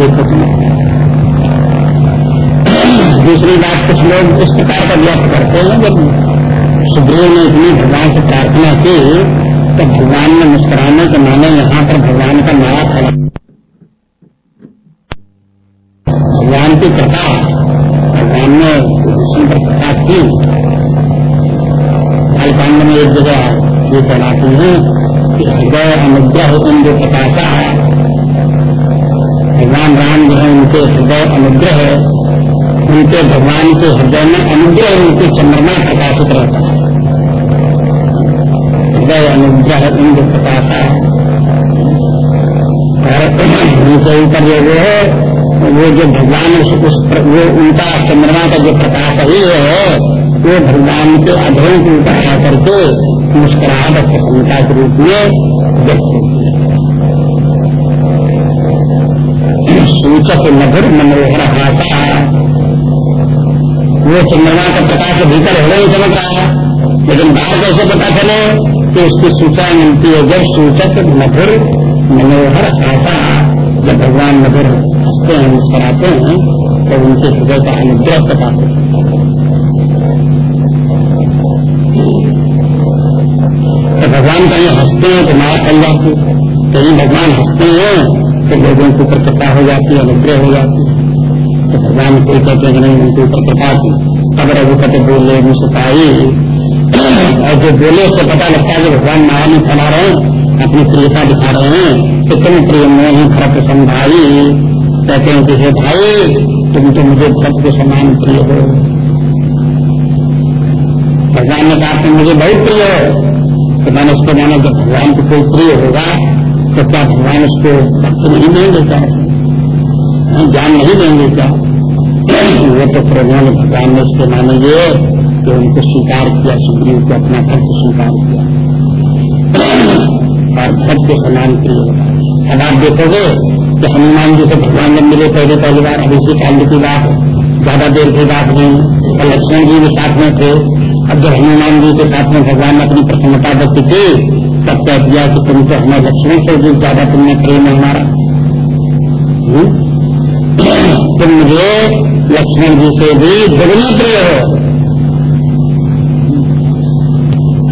देखो। दूसरी बात, कुछ लोग इस प्रकार का व्यक्त करते हैं, जब सुग्रीव ने इतनी भगवान से प्रार्थना की तो भगवान ने मुस्कुराने के माने यहाँ पर भगवान का नया फल भगवान की कृपा, भगवान ने कृष्ण पर कृपा की। कालकांड में एक जगह ये कहलाती है कि हृदय अनुग्रह इंद्र प्रकाशा भगवान राम जो है उनके हृदय अनुग्रह है। उनके भगवान के हृदय में अनुग्रह उनके चंद्रमा प्रकाशित रहता है। हृदय अनुग्रह इंद्र प्रकाशा और उनके ऊपर जो वो है वो जो भगवान उस, वो उनका चंद्रमा का जो प्रकाश ही है वो भगवान के अधरों के ऊपर आकर के मुस्कुराहट प्रसन्नता के रूप में व्यक्त होती है। सूचक मधुर मनोहर हासा वो चंद्रमा का प्रकाश के भीतर हृदय चमक रहा है। लेकिन बाहर कैसे पता चले कि उसकी सूचना मिलती है, जब सूचक मधुर मनोहर आशा, जब भगवान मधुर हँसते हैं, मुस्कराते हैं तो उनके हृदय का अनुग्रह प्रकाशित तो भगवान कहीं हँसते हैं तो माया फल जाती कहीं भगवान हँसते हैं तो लोगों के ऊपर कृपा हो जाती है, अनुग्रह हो जाती है। तो भगवान कोई कहते हैं कि नहीं, उनके ऊपर कृपा की। अब रघुपति बोले मुस्काई और जो बोले, उससे पता लगता है कि भगवान माया में फैला रहे हैं, अपनी प्रियता दिखा रहे हैं। कितने प्रिय में ही फरक संभाई कहते हैं कि, हे भाई, तुम तो मुझे भक्त के समान प्रिय हो। भगवान ने कहा, तुम मुझे बहुत प्रिय हो। तो मैंने उसको माना, जब भगवान को कोई प्रिय होगा तो क्या भगवान उसको भक्त नहीं देंगे क्या? ज्ञान नहीं देंगे क्या? वो तो फिर उन्होंने भगवान ने उसके माने ये कि उनको स्वीकार किया, सुग्रीव को अपना भक्त स्वीकार किया। और भक्त के समान प्रिय अब आप देखोगे कि हनुमान जी से भगवान जब मिले पहले पहली बार, अब इसी कांड की बात ज़्यादा देर की बात नहीं और लक्ष्मण जी भी साथ में थे। अब जब हनुमान जी के साथ में भगवान ने अपनी प्रसन्नता व्यक्त की तब कह दिया कि तुम तो हमें लक्ष्मण से भी ज़्यादा तुमने प्रेम है हमारा। हम्म? तुम मुझे लक्ष्मण जी से भी दुगनी प्रिय हो।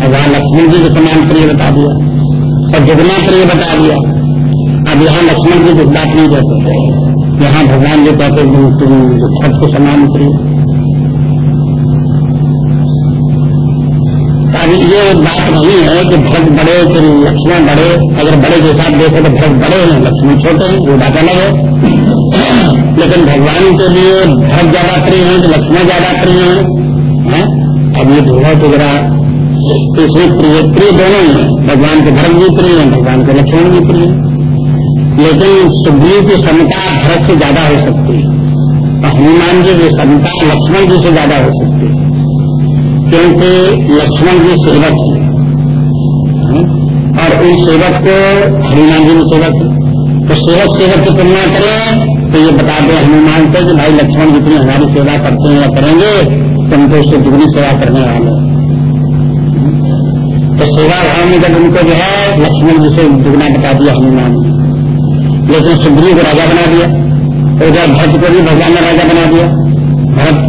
भगवान लक्ष्मण जी के समान प्रिय बता दिया। और दुगना प्रिय बता दिया। अब यहाँ लक्ष्मण जी कुछ बात नहीं कहते यहाँ भगवान जी कहते तुम छत के समान उतरी अब ये बात नहीं है कि भक्त बड़े कि लक्ष्मण बड़े, अगर बड़े के साथ देखो तो भक्त बड़े हैं, लक्ष्मण छोटे हैं, वो बात अलग है। लेकिन भगवान के लिए भक्त ज़्यादा प्रिय है कि लक्ष्मण ज़्यादा प्रिय है अब ये ढूंढो तो जरा इसमें प्रिय प्रिय दोनों ही है। भगवान के भरत भी प्रिय है, भगवान के लक्ष्मण भी प्रिय लेकिन सुग्रीव की क्षमता भरत से ज़्यादा हो सकती है। हनुमान जी की क्षमता लक्ष्मण जी से ज़्यादा हो सकती है। क्योंकि लक्ष्मण जी सेवक है और उन सेवक को हनुमान जी भी सेवक तो सेवक सेवक की तुलना करें तो ये बता दें हनुमान से कि भाई लक्ष्मण जितनी हमारी सेवा करते हैं या करेंगे, तुम तो उससे दुगनी सेवा करने वाले तो सेवा भाव में जब उनको जो है, लक्ष्मण जी से दुगना बता दिया हनुमान जी लेकिन सुग्रीव को राजा बना दिया उधर भक्त को भी भगवान ने राजा बना दिया। भक्त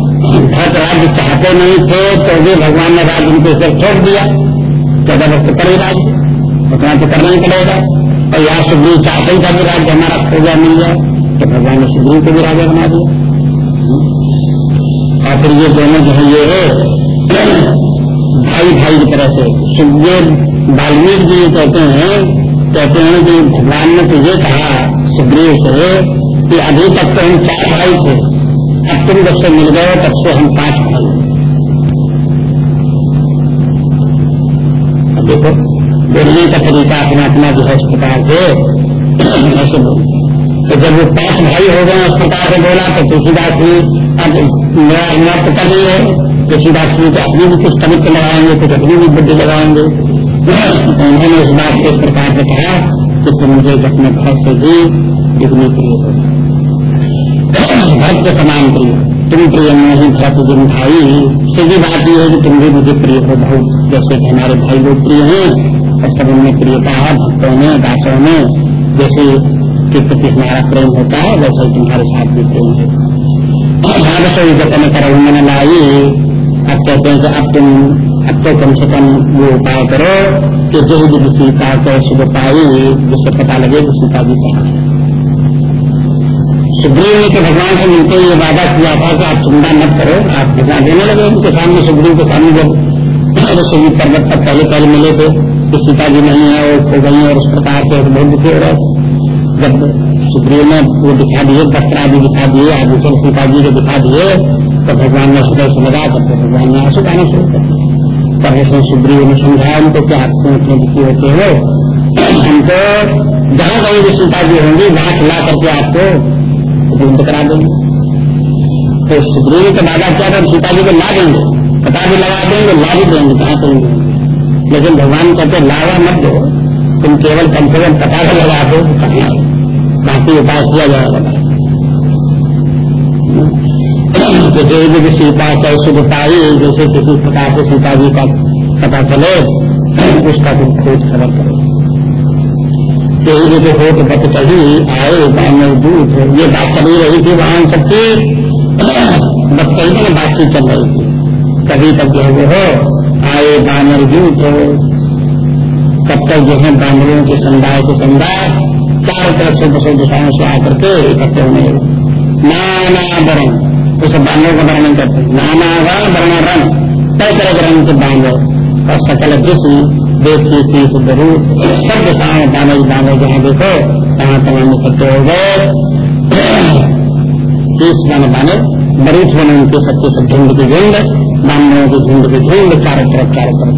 भक्त राज्य चाहते नहीं थे तो भी भगवान ने राज्य उनके सिर छोड़ दिया। चौदह वक्त करे राज्य उतना तो करना ही पड़ेगा। और यहाँ सुग्रीव चाहते ही था कि राज्य हमारा खो गया मिल जाए तो भगवान ने सुग्रीव को भी राजा बना दिया। और फिर ये दोनों जो है, ये भाई भाई की तरह से सुखदेव वाल्मीकि जी कहते हैं कहते हैं कि भगवान ने तो ये कहा सुग्रीव से कि अभी तक तो हम चार भाई थे। अब तुम जब से मिल गए, तब से हम पाँच भाई अब देखो, बोलने का तरीका अपना अपना जो है इस प्रकार से, ऐसे तो जब वो पाँच भाई हो गए, उस प्रकार से बोला तो तुलसीदास जी, अब मेरा अनुवाद तो कर है। तुलसीदास जी तो अपनी भी कुछ तनिक लगाएँगे, कुछ अपनी भी बुद्धि लगाएँगे। तो उन्होंने इस बात को इस प्रकार से कहा कि तुम मुझे अपने घर से भी दिखने प्रिय हो भक्त समान प्रिय तुम प्रिय नहीं भक्त जिन भाई सीधी बात यह है कि तुम भी मुझे प्रिय हो बहुत जैसे हमारे भाई लोग प्रिय हैं और सब उनमें प्रियता है भक्तों में दासों में जैसे के प्रति हमारा प्रेम होता है वैसे ही तुम्हारे साथ भी प्रेम है हाँ रसोई जतन करो मन लाई अब कहते हैं कि अब तुम अब तो कम से कम वो उपाय करो कि जो भी सीता को शुभ पाई जिससे पता लगे कि सीता जी कहा सुग्रीव ने तो भगवान से मिलते ये वादा किया था कि आप चिंता मत करो, आप भगवान देने लगे उनके सामने, सुग्रीव के सामने जब सुग्रीव पर्वत पर पहले पहले मिले थे कि सीता जी नहीं है वो खो गई और उस प्रकार से बहुत दुखी हो रहे जब सुग्रीव ने वो दिखा दिए वस्त्र आदि दिखा दिए आभूषण सीता जी को दिखा दिए तो भगवान ने हृदय से लगा, तब भगवान ने आँसू गाना शुरू कर दिया परमेश्वर सुग्रीव ने समझाया, उनको क्या आप क्यों इतने दुखी होते हो? हमको जहाँ कहीं भी सीता जी होंगी, वहाँ खिला करके आपको उपलब्ध करा देंगे। तो सुग्रीव के दादा क्या कर सीता जी को ला देंगे। पता भी लगा देंगे, ला भी देंगे, कहाँ करेंगे लेकिन भगवान कहते लावा मत दो, तुम केवल कम से कम पता भी लगा दो बाकी उपाय किया जाएगा। तो जो सीता का शुभ पाई जैसे किसी प्रकार से सीता जी का पता चले, उसका तुम खोज खबर करो। यही जो हो तो बत कही आए बानर दूत ये बात चली रही थी वहाँ सबकी। बस कहीं में बातचीत चल रही थी। कभी तक जो वो हो, आए बानर दूत तब तक जो है बानरों के समुदाय के समुदाय चारों तरफ़ से दसों दिशाओं से आकर के इकट्ठे होने नाना वरण, उस बांधव का वर्णन करते नाना वर्ण वर्ण रंग कई तरह के रंग के बांधव और सकल कृषि देखी तीस रूप सब दिशाएँ दानव दानव जहाँ देखो तहाँ तमाम इकट्ठे हो गए। तीस माने बानव बरूथ बने उनके सबके सब झुंड की झुंड, ब्राह्मणों की झुंड की झुंड, चारों तरफ़ चारों तरफ़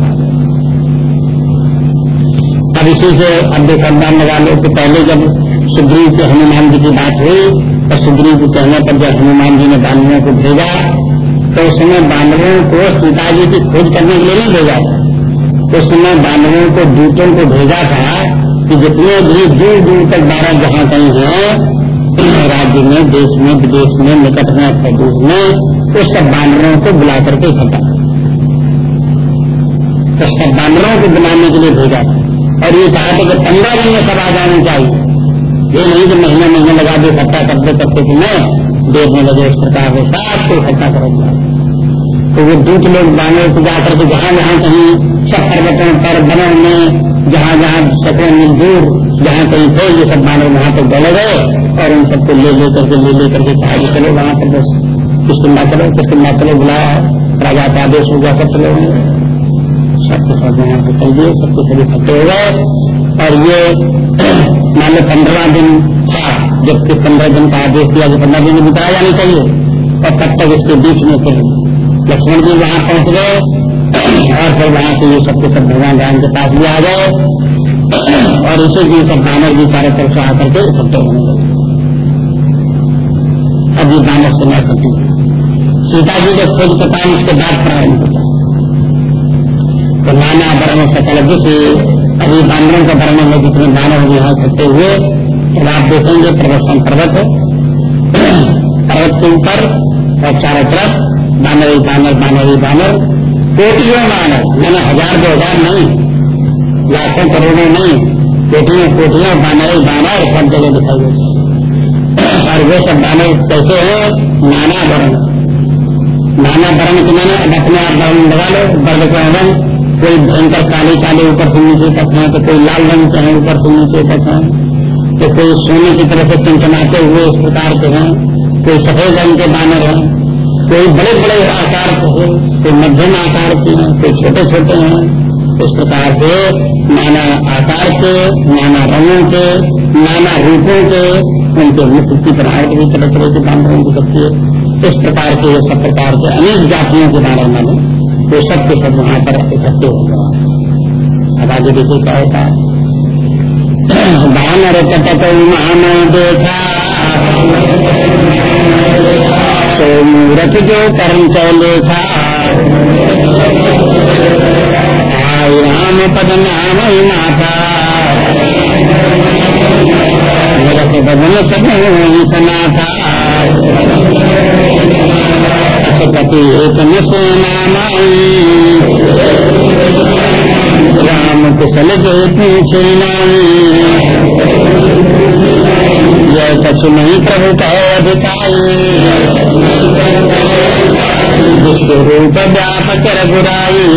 अब इसी से अब देखा लगा लो कि पहले जब सुग्रीव के हनुमान जी की बात हुई तो सुग्रीव के कहने पर जब हनुमान जी ने बानवों को भेजा तो उस समय बानवों को सीता जी की खोज करने के लिए नहीं भेजा था। उस समय बानवों को दूतों को भेजा था कि जितने भी दूर दूर तक बारह जहाँ कहीं है, राज्य में, देश में, विदेश में, निकट में दूर में उस सब बानरों को बुला करके इकट्ठा तो सब बानरों को बुलाने के लिए भेजा था। और ये कहा था कि पंद्रह दिन में सब आ जाने चाहिए। ये नहीं कि महीने महीने लगा दे, इकट्ठा करते करते तुम्हें देखने लगे इस प्रकार के साथ को इकट्ठा करोगे तो वो दूत लोग बानर को जाकर के जहाँ जहाँ कहीं सब पर्वतों पर बनों में, जहाँ जहाँ सको मजदूर दूर, जहाँ कहीं थे, ये सब बानर वहाँ पर डले गए और उन सबको ले लेकर करके ले लेकर करके कहा कि चलो वहाँ पर बस किसकिंदा करो किसकिंदा करो बुलाया, राजा का आदेश हो गया, सब चलो सबके सब वहाँ से चल दिए, सबके सभी इकट्ठे हो गए। और ये, मान लो पंद्रह दिन था, जबकि पंद्रह दिन का आदेश दिया कि पंद्रह दिन बिताया जाना चाहिए। और तब तक इसके बीच में फिर लक्ष्मण जी वहाँ पहुँच गए और फिर वहाँ से ये सबके सब भगवान राम के पास भी आ गए और इसी दिन सब बानर भी चारों तरफ़ से आकर के इकट्ठे होने लगे अभी बानर से न इकट्ठी सीता जी के खोज के काम इसके बाद प्रारंभ होता तो नाना वर्ण सकल दिशे अभी बानरों का वर्णन में जितने बानर यहाँ इकट्ठे हुए तो आप देखेंगे प्रदर्शन पर्वत पर्वत के ऊपर और चारों तरफ़ बानर बानर बानर बानर। कोटियों बानर। मैंने हज़ार दो हज़ार नहीं। लाखों करोड़ों नहीं। कोटियों कोटियों, बानर बानर, सब जगह दिखाई देते और वे सब बानर कैसे है? नाना वर्ण। नाना वर्ण के मैंने अब अपने आप वर्ण लगा लो। वर्ग का रंग कोई भयंकर काले काले ऊपर से नीचे तक है तो कोई लाल रंग के हैं ऊपर से नीचे तक है तो कोई सोने की तरफ़ से चमचमाते हुए इस प्रकार के हैं। कोई सफ़ेद रंग के बानर हैं। कोई बड़े बड़े आकार के हैं, कोई मध्यम आकार के हैं, कोई छोटे छोटे हैं, इस प्रकार से नाना आकार के, नाना रंगों के, नाना रूपों के, उनके मुख्य की बनावट भी तरह तरह के बानरों की सकती है। इस प्रकार के सब प्रकार के अनेक जातियों के बारे में वो सब के सब वहाँ पर इकट्ठे हो गए। अब आगे देखिए क्या होता है। कटक मान देखा। सो मूर्ख जो कर्म चले था आई राम पद नाम माता मूर्ख बदन सब सनाथा पति एक राम कुशल जो पूछे नाई कछु नहीं प्रभु कहे अधिकारी। व्यापक रघुराई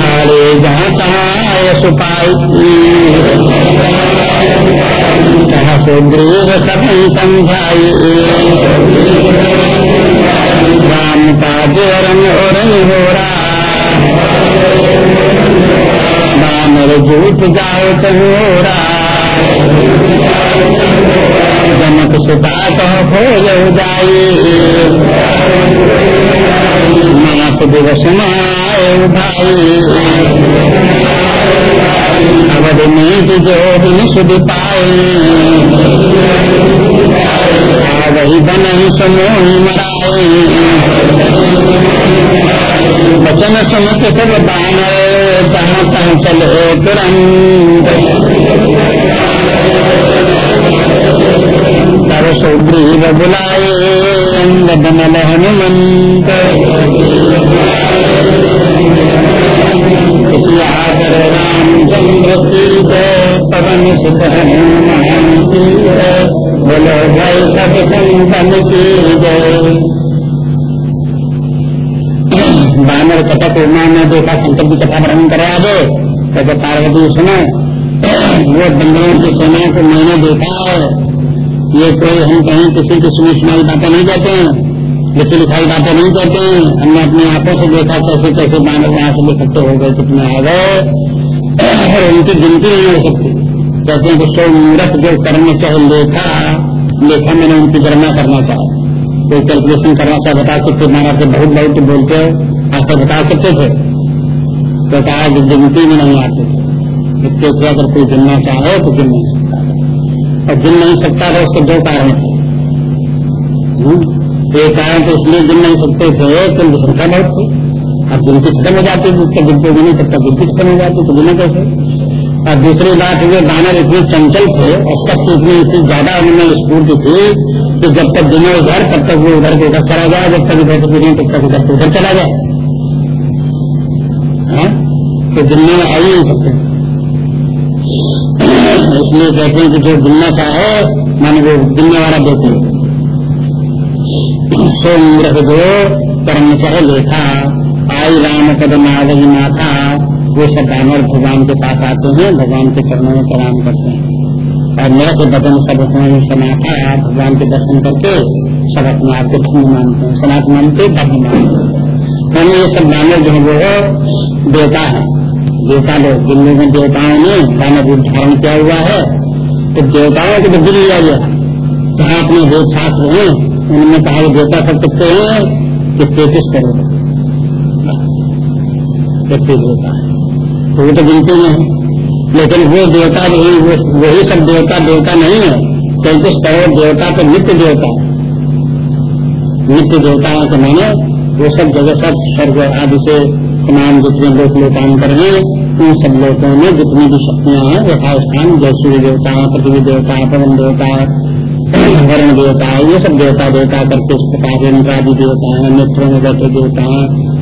सारे जहाँ तहाँ सुपाई। कहा सुग्रीव सभी समझाई। राम का जोरन ओरन हो जूत जाओ तहोरा जनक सुता कह खो जाई मास दिवस माए भाई जो दिन सुध पाए वही बन समोह मराए बचन सुनत सब बानर जहाँ तहाँ चले तुरंत तब सुग्रीव बुलाए अंग बनल हनुमंत आदर रामचंद्र सीत पवन सुख हनुमान बोलो भाई सब संतन की जय। बानर कटक उमा ने देखा, शंकर की कथा वर्णन करा दो तो पार्वती, सुनो, वो बंदरों की सेना को मैंने देखा है। ये कोई हम कहीं किसी की सुनी सुनाई बातें नहीं कहते हैं, लिखी लिखाई बातें नहीं कहते हैं। हमने अपनी आँखों से देखा, कैसे कैसे बानर वहाँ से इकट्ठे हो गए, कितने आ गए। और उनकी गिनती नहीं हो सकती। कहते हैं कि सो मूर्ख जो करने चाहे लेखा लेखा मैंने उनकी गणना करना चाहे। कोई कैलकुलेशन करना चाहे, बता सकते महाराज, बहुत बहुत बोलते आप तो बता सकते थे। तो कहा कि गिनती में नहीं आते थे। इसके से अगर कोई गिनना चाहे तो गिन नहीं सकता और गिन नहीं सकता था, उसके दो कारण थे? एक कारण तो इसलिए गिन नहीं सकते थे कि उनकी संख्या बहुत थी। अब गिनती खत्म हो जाती है उसका गिनती नहीं तब तक गिनती खत्म हो जाती तो गिने कैसे? और दूसरी बात ये दानर इतने चंचल थे और सब इतनी इतनी ज़्यादा उनमें स्फूर्ति थी कि जब तक गिने उधर, तब तक वो उधर के उधर चला जाए जब तक इधर गिने तब तक उधर उधर चला जाए? तो गिनने में आ ही नहीं सकते इसलिए कहते हैं कि जो दुनिया का है, माने वो गिनने वाला देती है सोमृह जो कर्म चाहे लेखा आई राम कदम आदि माथा वो सब दानवर भगवान के पास आते हैं, भगवान के चरणों में प्रणाम करते हैं। और मेरा के बदन सब अपने समाता भगवान के दर्शन करके सब अपने आप को धर्म मानते हैं। सनात मानते धर्म मानते हैं। ये सब दानव जो है, वो देवता है। देवता लोग जिन लोगों देवताओं ने दानव रूप धारण किया हुआ है तो देवताओं को बुद्धि लिया गया जहाँ अपने वेद शास्त्र है उन्होंने कहा कि देवता सब कितने हैं, कि तैतीस करोड़ इकतीस देवता तो वो तो गिनती में है। लेकिन वो देवता नहीं वही सब देवता देवता नहीं है तैतीस करोड़ देवता तो नित्य देवता है। नित्य देवताओं के मैंने वो सब जगह सब स्वर्ग आदि से तमाम जितने लोग लोकांतर हैं, उन सब लोगों में जितनी भी शक्तियाँ हैं यथा स्थान जैसे देवता, पृथ्वी देवता, पवन देवता, वर्ण देवता, ये सब देवता देवता करके इस प्रकार भी देवता है, नेत्रों में बैठे देवता है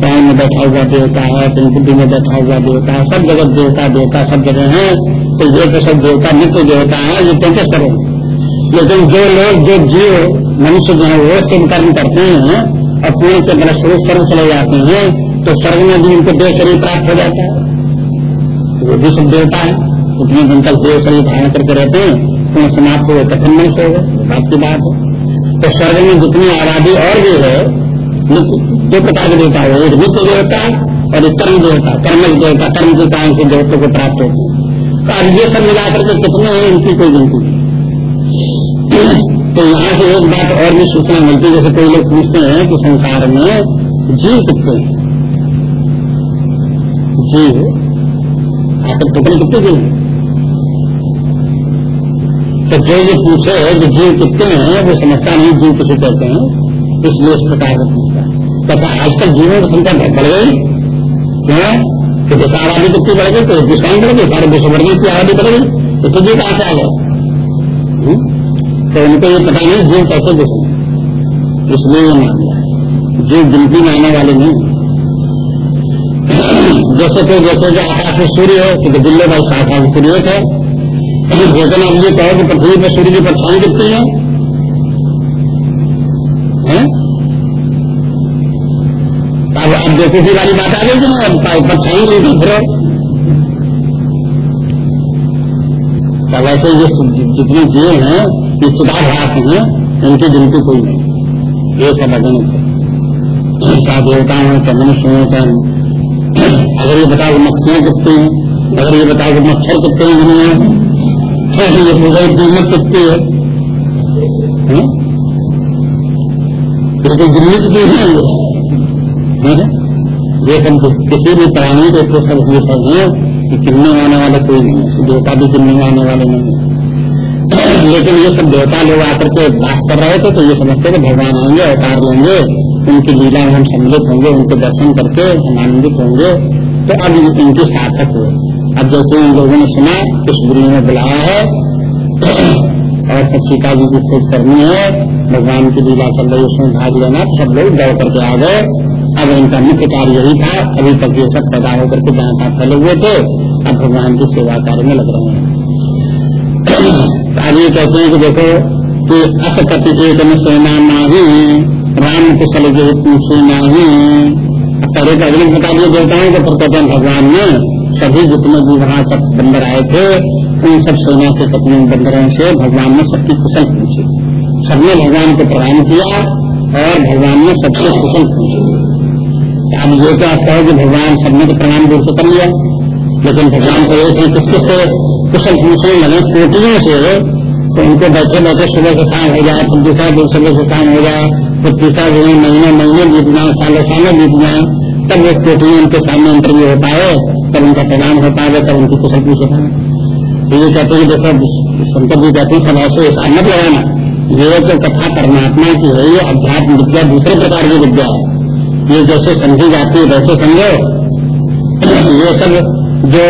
पैर में बैठा हुआ देवता है बुद्धि में बैठा हुआ देवता है, सब जगह देवता देवता सब जगह है तो ये तो सब देवता नित्य देवता है, ये कैसे करो? लेकिन जो लोग, जो जीव, मनुष्य जो है, वो सिद्ध कर्म करते हैं और पूर्ण से स्वरूप कर्म चले जाते हैं तो स्वर्ग में भी उनको देव शरीर प्राप्त हो जाता है। वो भी सब देवता है। इतने दिन तक देव शरीर धारण करके रहते हैं में समाप्त हुए कठिन नहीं से बात की बात है। तो स्वर्ग में जितनी आबादी और भी है दो प्रकार के देवता है। एक नित्य देवता और एक कर्म देवता। कर्म देवता, कर्म के कारण से देवता को प्राप्त होते हैं। तो अब ये सब मिलाकर के कितने हैं, इनकी कोई गिनती तो यहाँ से एक बात और भी सूचना मिलती है। जैसे कोई लोग पूछते हैं कि संसार में जीव कितने हैं? जीव आखिर टुकड़े कितने जीव तो जो ये पूछे कि जीव कितने हैं, वो समझता नहीं जीव किसे कहते हैं। इसलिए इस प्रकार का पूछता तथा आजकल जीवों की संख्या बहुत बढ़ गई। क्यों? तो जैसे आबादी कितनी बढ़ गई तो हिंदुस्तान बढ़ गई सारे विश्व वर्ग की आबादी बढ़ गई। तो जीव कहाँ से आ गए हम्म? तो उनको ये पता नहीं, जीव कैसे दिखे। इसलिए ये मान लिया। जीव गिनती में आने वाले नहीं। जैसे कोई जैसे जो आकाश में सूर्य हो तो दिल्ली भाई आकाश सूर्य है। लेकिन अब ये कहो कि पृथ्वी पर सूर्य की परछाई कितनी है। अब अब देखो की वाली बात आ गई कि ना अब परछाई नहीं थी फिर तब ऐसे ये जितने जीव हैं ये चिदाभास हैं, इनकी गिनती कोई नहीं। ये सब अगणित है। देवता हो क्या मनुष्य हो क्या अगर ये बताओ मक्खियाँ कितनी हैं, अगर ये बताओ मच्छर कितने हैं दुनिया में ये पूजा कीमत कितनी है? ये तो दिल्ली है। किसी भी प्राणी के तो सब ये सब है कि किन्ने आने वाले कोई नहीं देवता भी किन्ने आने वाले नहीं है। लेकिन ये सब देवता लोग आकर के बात कर रहे थे तो ये समझते थे भगवान आएँगे, अवतार लेंगे। उनकी लीला में हम सम्मिलित होंगे, उनके दर्शन करके हम आनंदित होंगे तो अब इनकी सार्थक हुए। अब जैसे इन लोगों ने सुना, इस गुरु ने बुलाया है, और सब सीता जी की खोज करनी है, भगवान की लीला चल रही उसमें भाग लेना तो सब लोग दौड़ करके आ गए। अब इनका मुख्य कार्य यही था, अभी तक ये सब पैदा होकर के जहाँ तक फैले हुए थे, अब भगवान की सेवा कार्य में लग रहे हैं। आज ये कहते हैं कि देखो, कि अस कति एक सेना नाही राम कुशल जो पूछे नाही, पहले तो अग्नि बता दिए देवताओं को फिर कहते हैं भगवान ने सभी जितने भी वहाँ सब बंदर आए थे, उन सब सेना के कपड़ों बंदरों से भगवान ने सबकी कुशल पूछी। सबने भगवान को प्रणाम किया और भगवान ने सबसे कुशल पूछी। अब ये क्या कहो कि भगवान सबने तो प्रणाम दूर से कर लिया। लेकिन भगवान को एक ही किसके से कुशल पूछने लगे कोटियों से। तो उनको बैठे बैठे सुबह से शाम हो जाए, फिर दूसरा दिन सुबह से शाम हो जाए। फिर तीसरा दिन महीने महीने बीत जाए, सालों सालों बीत जाए, तब वो कोटियों उनके सामने इंटरव्यू है तब उनका प्रणाम है तब उनकी कुशल पूछता है तो ये कहते हैं देखो शंकर जी कहते हैं सब ऐसे ऐसा मत लगाना ये तो कथा परमात्मा की है, ये अध्यात्म विद्या दूसरे प्रकार की विद्या है। ये जैसे समझी जाती है, वैसे समझो। ये सब जो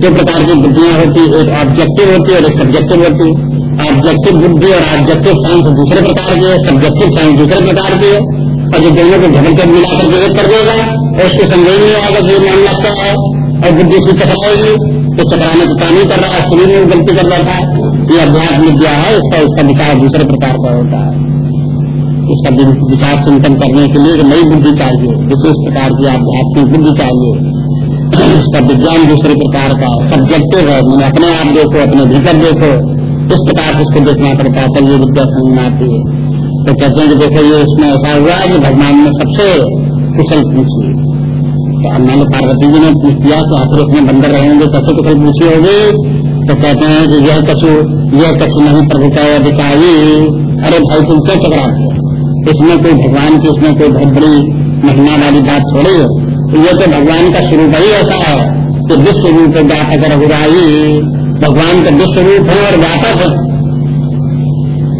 दो प्रकार की बुद्धियाँ होती है, एक ऑब्जेक्टिव होती है और एक सब्जेक्टिव होती है। ऑब्जेक्टिव बुद्धि और ऑब्जेक्टिव साइंस दूसरे प्रकार की है सब्जेक्टिव साइंस दूसरे प्रकार की है, और जो दोनों को झगड़ कर मिला करके एक कर देगा और उसको समझ नहीं आएगा कि मामला क्या है, और बुद्धि से चकराएगी तो चकराने का काम ही कर रहा है शरीर में गलती कर रहा था, ये अध्यात्म विद्या है, इसका इसका विचार दूसरे प्रकार का होता है। इसका विकास चिंतन करने के लिए नई बुद्धि चाहिए, विशेष प्रकार की आध्यात्मिक बुद्धि चाहिए। इसका विज्ञान दूसरे प्रकार का सब्जेक्टिव है मैंने अपने आप देखो, अपने भीतर देखो इस प्रकार से इसको देखना पड़ता है ये विद्या समझ में आती है। तो कहते हैं कि देखो, ये इसमें ऐसा हुआ है कि भगवान ने सबसे कुशल पूछी। तो मैंने पार्वती जी ने पूछ दिया कि आखिर इसमें बंदर रहेंगे, कैसे कुशल पूछी होगी? तो कहते हैं कि यह कछु यह कछु नहीं प्रभु का अधिकारी। अरे भाई, तुम क्या चकराते इसमें कोई भगवान की, इसमें कोई बहुत बड़ी महिमा वाली बात थोड़ी है। तो ये तो भगवान का स्वरूप ही ऐसा है कि विश्व रूप व्यापक रघुराई भगवान का विश्व रूप है और व्यापक है।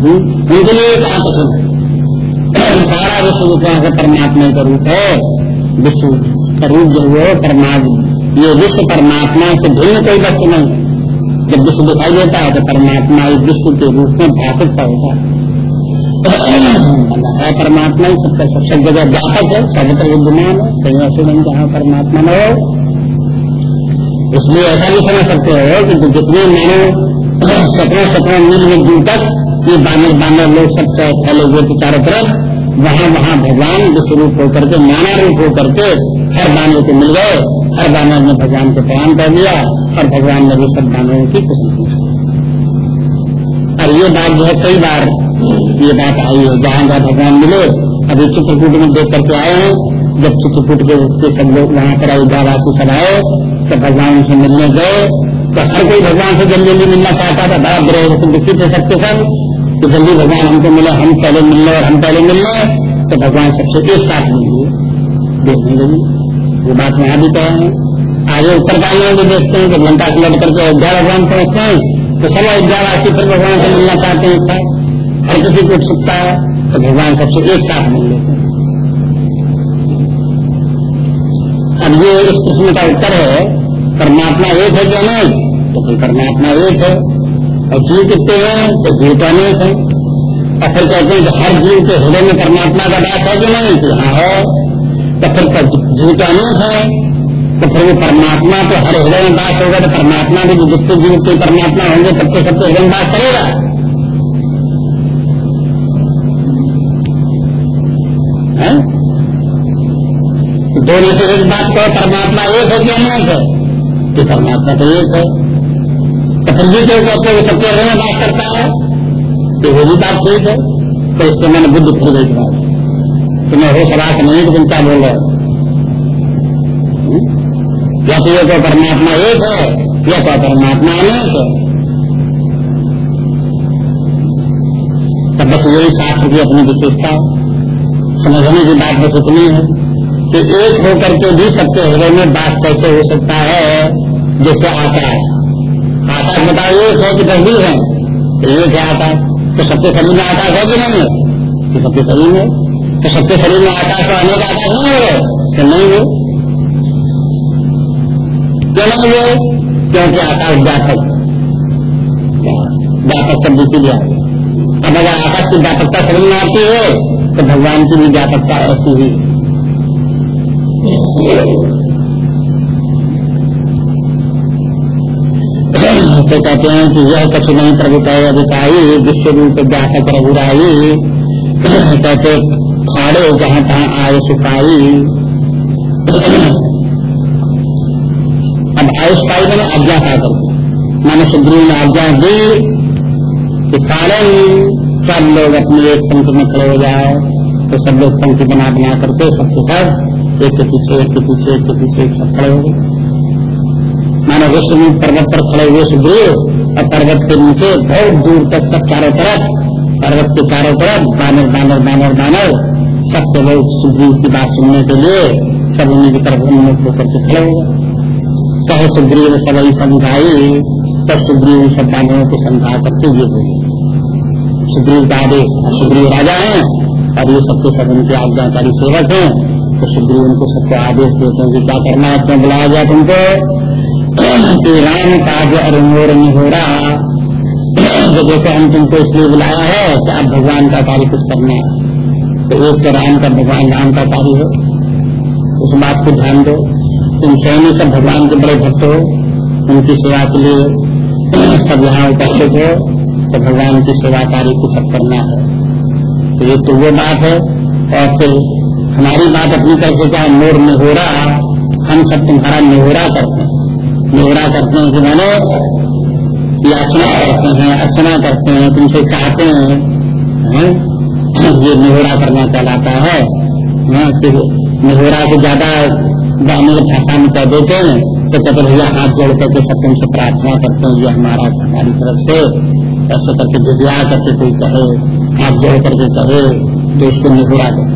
हम्म? उनके लिए व्यापक है। सारा विश्व परमात्मा का रूप है। विश्व का रूप जो है परमात्मा। ये विश्व परमात्मा से भिन्न कोई वस्तु नहीं। जब विश्व दिखाई देता है तो परमात्मा इस विश्व के रूप में भाषित सा होता है। परमात्मा ही सबका सब सब जगह व्यापक है। सर्वत्र विद्यमान है। कहीं ऐसे नहीं जहाँ परमात्मा न हो। इसलिए ऐसा भी समझ सकते हो कि जितने मानो सत्रह सत्रह मील में दूर तक ये बानर बानर लोग सब फैले हुए थे चारों तरफ़, वहाँ वहाँ भगवान विश्व रूप होकर के, नाना रूप होकर के हर बानर को मिल गए, हर बानर ने भगवान को प्रणाम कर दिया, और भगवान ने भी सब बानरों की कुछ पूछी और ये बात जो है, कई बार ये बात आई है, जहाँ जहाँ भगवान मिले, अभी चित्रकूट में देख करके आए हैं, जब चित्रकूट के सब लोग वहाँ पर अयोध्यावासी सब आए तो भगवान से मिलने गए तो हर कोई भगवान से जल्दी जल्दी मिलना चाहता था, बड़ा ग्रह दुखी थे सबके सब, कि जल्दी भगवान हमको मिले, हम पहले मिल मिलने और हम पहले मिल मिलने तो भगवान सबसे एक साथ मिल लिए। देखने लगी ये बात वहाँ भी कहे हैं। आगे उत्तर काल में भी देखते हैं जब लंका से लड़ करके अयोध्या भगवान पहुँचते हैं तो सब अयोध्यावासी फिर भगवान से मिलना चाहते हैं। हर किसी को उत्सुकता है तो भगवान सबसे एक साथ मिल लेते हैं। अब ये इस प्रश्न का उत्तर है, परमात्मा एक है क्या नहीं? तो फिर परमात्मा एक है। और जीव कितने हैं? तो जीव तो अनेक है। और फिर कहते हैं कि हर जीव के हृदय में परमात्मा का बात है कि नहीं? तो हाँ है। तो फिर जीव तो अनेक है। तो फिर वो परमात्मा तो हर हृदय में बात होगा तो परमात्मा भी जितने जीव के परमात्मा होंगे तब तो सबके हृदय में बात करेगा। दोनों से एक बात कहो, परमात्मा एक है क्या नहीं है? कि परमात्मा तो एक है। तो भी क्यों कहते वो सबके हृदय में बात करता है तो वो भी बात ठीक है। तो इसके मैंने बुद्ध फिर गई बात तुम्हें हो सलाह नहीं तुम क्या बोल रहे या तो ये तो परमात्मा एक है, या तो परमात्मा अनेक है। तब बस यही शास्त्र की अपनी विशेषता समझने की बात बस इतनी है। कि एक होकर के भी सबके हृदय में बात कैसे हो सकता है? जैसे आकाश। आकाश बताओ, एक है कि दस है? तो एक है आकाश। तो सबके शरीर में आकाश है कि नहीं है? तो सबके शरीर में। तो सबके शरीर में आकाश तो अनेक आकाश नहीं हो। तो नहीं हुए क्यों नहीं हुए क्योंकि आकाश व्यापक। व्यापक शब्द आ अब अगर आकाश की व्यापकता समझ में आती है तो भगवान की भी व्यापकता ऐसी ही। तो कहते हैं कि यह कछु नहीं प्रभु कहे अधिकारी विश्व रूप व्यापक रघुराई कहते, खाड़े जहाँ तहाँ आय सुखाई। अब आयुष पाई मैंने आज्ञा पा करके मैंने सुग्रीव ने आज्ञा दी कि कारण सब लोग अपनी एक पंक्ति में खड़े हो जाए तो सब लोग पंक्ति बना बना करके सबके सब एक के पीछे, एक के पीछे, एक के पीछे सब खड़े हो गए मानो विश्व में पर्वत पर खड़े हुए सुग्रीव और पर्वत के नीचे बहुत दूर तक सब चारों तरफ़, पर्वत के चारों तरफ़, बानर बानर बानर बानर सबके लोग सुग्रीव की बात सुनने के लिए सब उन्हीं की तरफ़ उन्मुख होकर के खड़े हो गए कहे सुग्रीव सबई समझाई, तब सुग्रीव सब बानरों को समझा करके ये बोले। सुग्रीव का आदेश, सुग्रीव राजा है, और ये सबके सब उनके आज्ञाकारी सेवक हैं। तो सुग्रीव उनको सबको आदेश देते हैं कि क्या करना है? क्यों बुलाया जाए तुमको। कि राम मोर हो रहा। जो देखो हम तुमको इसलिए बुलाया है कि आप भगवान का कार्य कुछ करना है। तो एक तो राम का भगवान राम का कार्य हो। उस बात को ध्यान दो। तुम स्वयं सब भगवान के बड़े भक्त हो। उनकी सेवा के लिए सब यहाँ उपस्थित हो। तो भगवान की सेवा कार्य को सब करना है। तो ये तो वो बात है। और फिर हमारी बात अपनी तरफ़ से क्या मोर निहोरा हम सब तुम्हारा निहोरा करते हैं। निहोरा करते हैं कि मैंने याचना करते हैं, अर्चना करते हैं, तुमसे चाहते हैं? ये निहोरा करना कहलाता है फिर निहोरा को ज़्यादा ग्रामीण भाषा में कह देते हैं तो कहते भैया, हाथ जोड़ करके सब तुमसे प्रार्थना करते हैं, ये हमारा हमारी तरफ़ से ऐसे करके विद्या करके कोई कहे, हाथ जोड़ करके कहे तो उसको निहोरा करते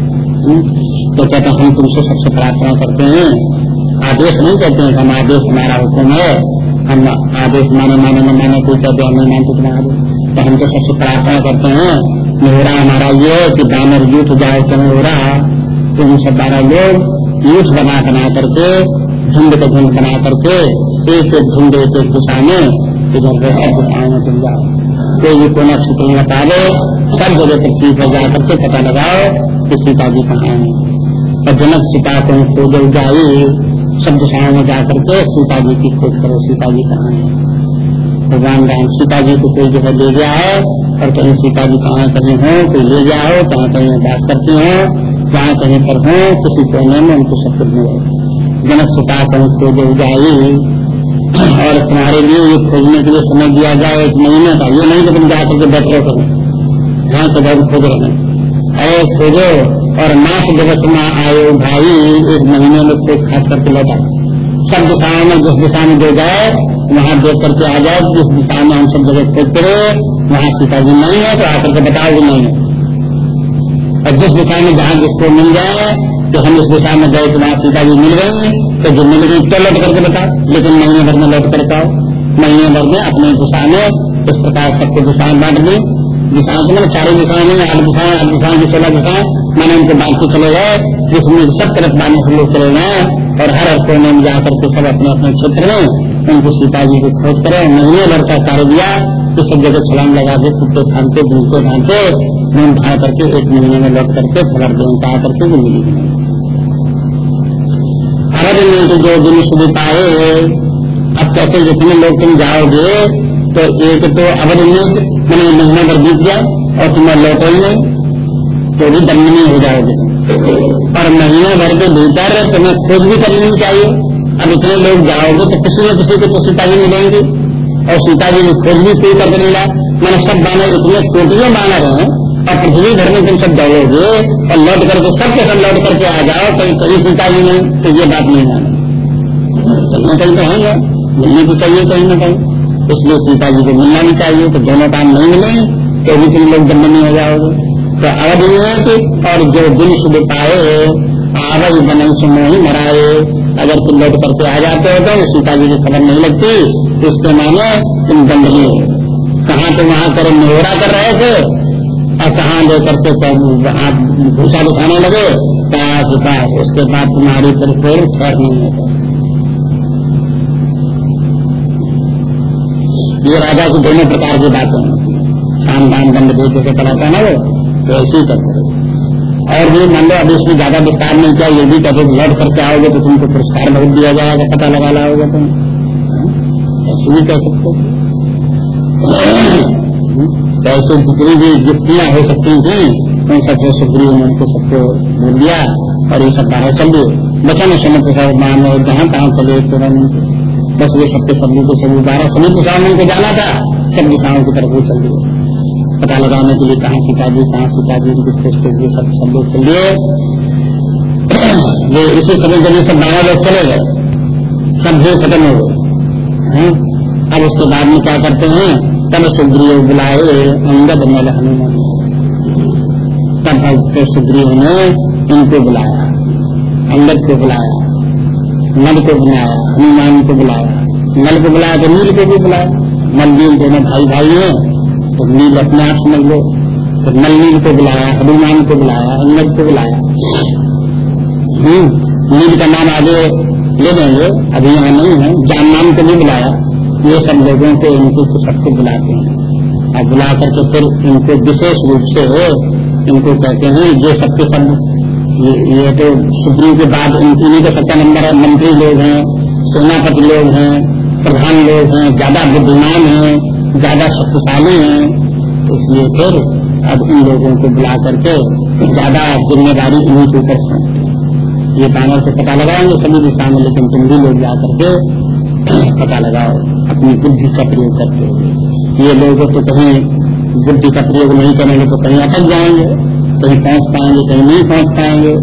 तो कहते हम तुमसे सबसे प्रार्थना करते हैं। आदेश नहीं करते हैं हम आदेश हमारा हुक्म है। हम आदेश माने माने, न माने, कोई कहते हम नहीं मानते तुम्हारा आदेश तो हम तो सबसे प्रार्थना करते हैं निहोरा हमारा ये कि दानर युद्ध जाए, क्यों हो रहा? तो हम सब बारह लोग युद्ध बना बना करके झुंड का झुंड बना करके, एक एक झुंड एक एक दिशा में इधर से सब दिशाओं में चल जाओ। कोई भी कोना छुट्टी न पावे, सब जगह पृथ्वी पर जाकर के पता लगाओ कि सीता जी कहाँ है और जनक सीता को खोज जाई सब दिशाओं में जाकर के सीता जी की खोज करो सीता जी कहाँ है? भगवान राम सीता जी को कोई जगह ले गया है, और कहीं सीता जी कहाँ कहीं हो, कोई ले गया हो कहाँ कहीं बास करती हो, जहाँ कहीं पर हो, किसी कोने में उनको सब कुछ मिले। जनक सीता को खोज जाई, और तुम्हारे लिए ये खोजने के लिए समय दिया जाए एक महीने का, ये नहीं कि तुम जाकर के बैठ रहे यहाँ तो बहुत खोज रहे अरे खोजो और मास दिवस में आयो भाई, एक महीने में खोज खास करके लौटा। सब दिशाओं में जिस दिशा में दे जाए, वहाँ देख करके आ जाओ जिस दिशा में हम सब जगह खोज करे, वहाँ सीता जी नहीं है तो आकर के बताओ भी नहीं है। और जिस दिशा में जहाँ जिसको मिल जाए तो हम इस दिशा में गए तो वहाँ सीता जी मिल गई तो जो मिल गई तो लौट करके बताओ। लेकिन महीने भर में लौट कर पाओ महीने भर में अपने दिशा में इस प्रकार सबको दिशाएँ बांट दी। दिशाएँ तो मैंने चारों दिशाएँ नहीं आठ दिशाएँ आठ दिशाएँ की सोलह दिशाएँ मैंने उनके के चले गए, जिसमें सब तरफ़ बांधने से लोग चले गए, और हर हर कोने में जाकर के सब अपने अपने क्षेत्र में उनको सीता जी को खोज करे, महीने भर का कार्य दिया कि सब जगह छलांग लगा के कुत्ते खानते घूमते घामते घूम खा करके एक महीने में लौट करके खबर दे कहा करके वो मिली। अरब हैं कि जो दिन शुभ पाए, अब कहते जितने लोग तुम जाओगे तो एक तो अवध नीत मैंने महीने भर बीत जाए और तुम्हें लौटो ही नहीं तो भी दंडनीय हो जाओगे। और महीने भर के भीतर तुम्हें खोज भी करनी चाहिए। अब इतने लोग जाओगे तो किसी न किसी को तो सीता जी मिलेंगे। और सीता जी की खोज भी कोई कर देगा मैंने सब बानर इतने कोटियों बानर हैं और पृथ्वी भर में तुम सब दौड़ोगे और लौट करके सब के सब लौट करके आ जाओ, कहीं कहीं सीता जी नहीं तो ये बात नहीं कहीं ना कहीं तो है मिलने की चाहिए, कहीं ना कहीं। इसलिए सीता जी को मिलना भी चाहिए तो दोनों काम नहीं मिले तो भी तुम लोग दंडनीय हो जाओगे। तो अवध ये और जो दिन शुभ पाए आवई बने सुनो ही मराए। अगर तुम लोग करके आ जाते हो तो सीता जी की खबर नहीं लगती तो इसके माने तुम दंडनीय हो कहाँ तो वहाँ करे निहोरा कर रहे थे, और कहाँ ले करके भूसा दिखाने लगे उसके बाद तुम्हारी फिर फिर नहीं होता। ये राजा की दोनों प्रकार की बातें शाम दान दंड दे जैसे पढ़ाता ना वो तो ऐसे ही करते और भी मान लो अब इसमें ज़्यादा विस्तार नहीं किया, ये भी कभी लौट करके आओगे तो तुमको पुरस्कार बहुत दिया जाएगा, पता लगा लाओगे तुम। ऐसे भी कह सकते तो ऐसे जितनी भी युक्तियाँ हो सकती थी, उन सबसे सुग्रीव ने उनको सबको बोल दिया, और ये सब बाहर चल दिए। बचा न समय प्रसाद मान जहाँ कहाँ चले, तुरंत बस वो सबके सभी को सभी बारह सभी दिशाओं में जाना था, सब दिशाओं की तरफ़ वो चल दिए। पता लगाने के लिए कहाँ सीता जी कहाँ सीता जी खोजते हुए सब सब लोग चल दिए। वो इसी समय जब सब बारह लोग चले गए, सब भीड़ खत्म हो गए अब उसके बाद में क्या करते हैं? तब सुग्रीव बुलाए, अंगद मल हनुमान। तब सुग्रीव ने इनको बुलाया, अंगद को बुलाया। नल को बुलाया हनुमान को बुलाया नल को बुलाया तो नील को भी बुलाया। नल नील दोनों भाई भाई हैं तो नील अपने आप समझ लो। तो नल नील को बुलाया हनुमान को बुलाया अंगद को बुलाया। हम्म, नील का नाम आगे ले लेंगे। अभी यहाँ नहीं है। जान नाम को भी बुलाया। ये सब लोगों को इनको तो सबको बुलाते हैं। और बुला करके फिर इनको विशेष रूप से इनको कहते हैं जो सबके सब ये, ये तो सुप्रीम के बाद इन्हीं का सत्ता नंबर है। मंत्री लोग हैं सेनापति लोग हैं प्रधान लोग हैं ज़्यादा बुद्धिमान हैं ज़्यादा शक्तिशाली हैं। इसलिए फिर अब इन लोगों को बुला करके ज़्यादा ज़िम्मेदारी इन्हीं के ऊपर ये पैनल से पता लगाएँगे सभी दिशा में लेकिन तुम भी लोग जा करके पता लगाओ अपनी बुद्धि का प्रयोग करते हुए। ये लोग तो कहीं बुद्धि का प्रयोग नहीं करेंगे तो कहीं अटक जाएँगे। कहीं पहुँच पाएँगे, कहीं नहीं पहुँच पाएँगे।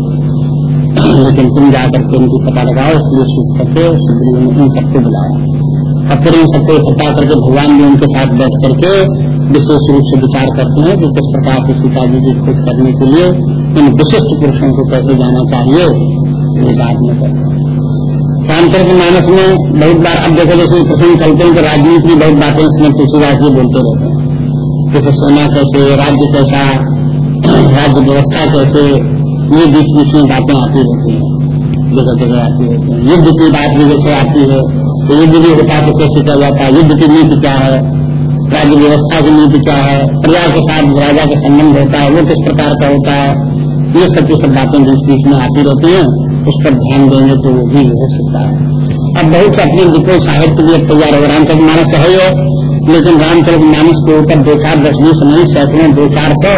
लेकिन तुम जाकर के उनकी पता लगाओ, इसलिए सूख करके सुग्रीव ने उन सबको बुलाया और फिर उन सबको इकट्ठा करके भगवान भी उनके साथ बैठ करके विशेष रूप से विचार करते हैं कि किस प्रकार से सीता जी की खोज करने के लिए इन विशिष्ट पुरुषों को कैसे जाना चाहिए, ये बात में करते हैं। रामचरित मानस में बहुत बार, अब देखो जैसे प्रसंग चलते हैं तो राजनीति की बहुत बातें इसमें तुलसीदास जी बोलते रहते हैं। जैसे सेना कैसे, राज्य कैसा राज्य व्यवस्था कैसे ये बीच बीच में बातें आती रहती है, जगह जगह आती रहती है। युद्ध की बात भी जैसे आती है तो युद्ध भी होता तो कैसे किया जाता है? युद्ध की नीति क्या है? राज्य व्यवस्था की नीति क्या है? प्रजा के साथ राजा का संबंध होता है, वो किस प्रकार का होता है? ये सब की सब बातें बीच बीच में आती रहती है, उस पर ध्यान देंगे तो वो भी हो सकता है। अब बहुत अपने विपुल साहित्य भी तैयार हो रामचरित मानस है लेकिन रामचरित मानस के ऊपर दो चार दस बीस नहीं, सैकड़ों, दो चार सौ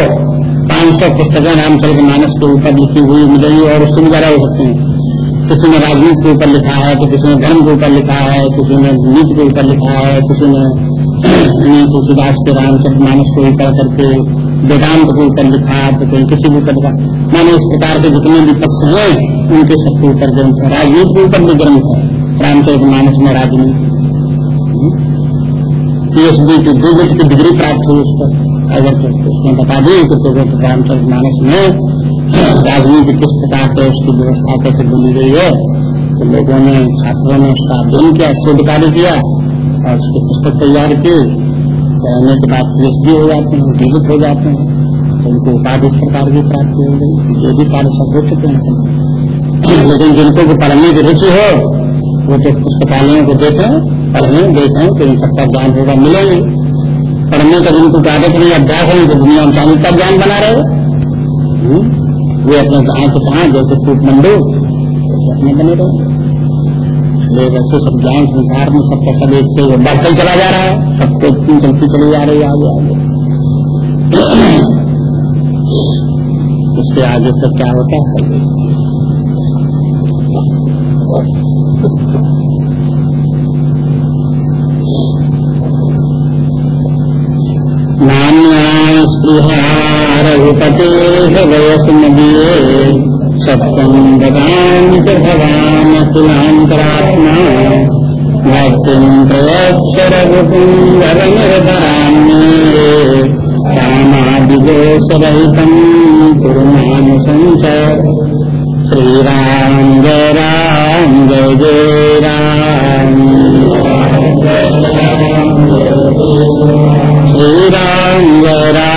सौ पुस्तकें रामचरित मानस के ऊपर लिखी हुई मिलेगी और उससे भी ज़्यादा हो सकती हैं। किसी ने राजनीति के ऊपर लिखा है तो किसी ने धर्म के ऊपर लिखा है, किसी ने नीति के ऊपर लिखा है, किसी ने तुलसीदास के रामचरित मानस को ऊपर करके, वेदांत के ऊपर लिखा तो कहीं किसी के ऊपर माने इस प्रकार के जितने भी पक्ष हैं, उनके सबके ऊपर ग्रंथ है। राजनीति के ऊपर भी ग्रंथ है। रामचरित मानस में राजनीति। पीएचडी की दो की डिग्री प्राप्त हुई उस पर। अगर तो उसने बता दी कि तो रामचरित मानस में राजनीति किस प्रकार से उसकी व्यवस्था कैसे बोली गई है तो लोगों ने, छात्रों ने उसका अध्ययन किया शोध कार्य किया और उसकी पुस्तक तैयार की। कहने के बाद पीएचडी हो जाते हैं जीवित हो जाते हैं तो उनको उपाधि इस प्रकार की प्राप्ति हो गई ये भी कार्य सब हो चुके हैं। लेकिन जिनको भी पढ़ने की रुचि हो, वो तो पुस्तकालयों को देखें, पढ़ें, देखें तो इन सबका ज्ञान होगा, मिलेंगे। पढ़ने का जिनको आदत नहीं अभ्यास है तो दुनिया में चांदी का ज्ञान बना रहे हम्म? वे अपने कहा के कहा, जैसे कूट मंडो अपने बने रहे। वैसे सब ज्ञान संसार में सबका सब एक से बढ़ता ही चला जा रहा है। सबको इतनी चलती चली जा रही है आगे आगे। उसके आगे तक क्या होता है? रघुपते हृदय सत्यम ददान च भक्तिम प्रयक्षरघुकुंदरनिर्धरान्ये कामादिदोषरहितम् कुरुमानुसञ्च श्रीराम जय राम जय जय राम श्रीराम जय राम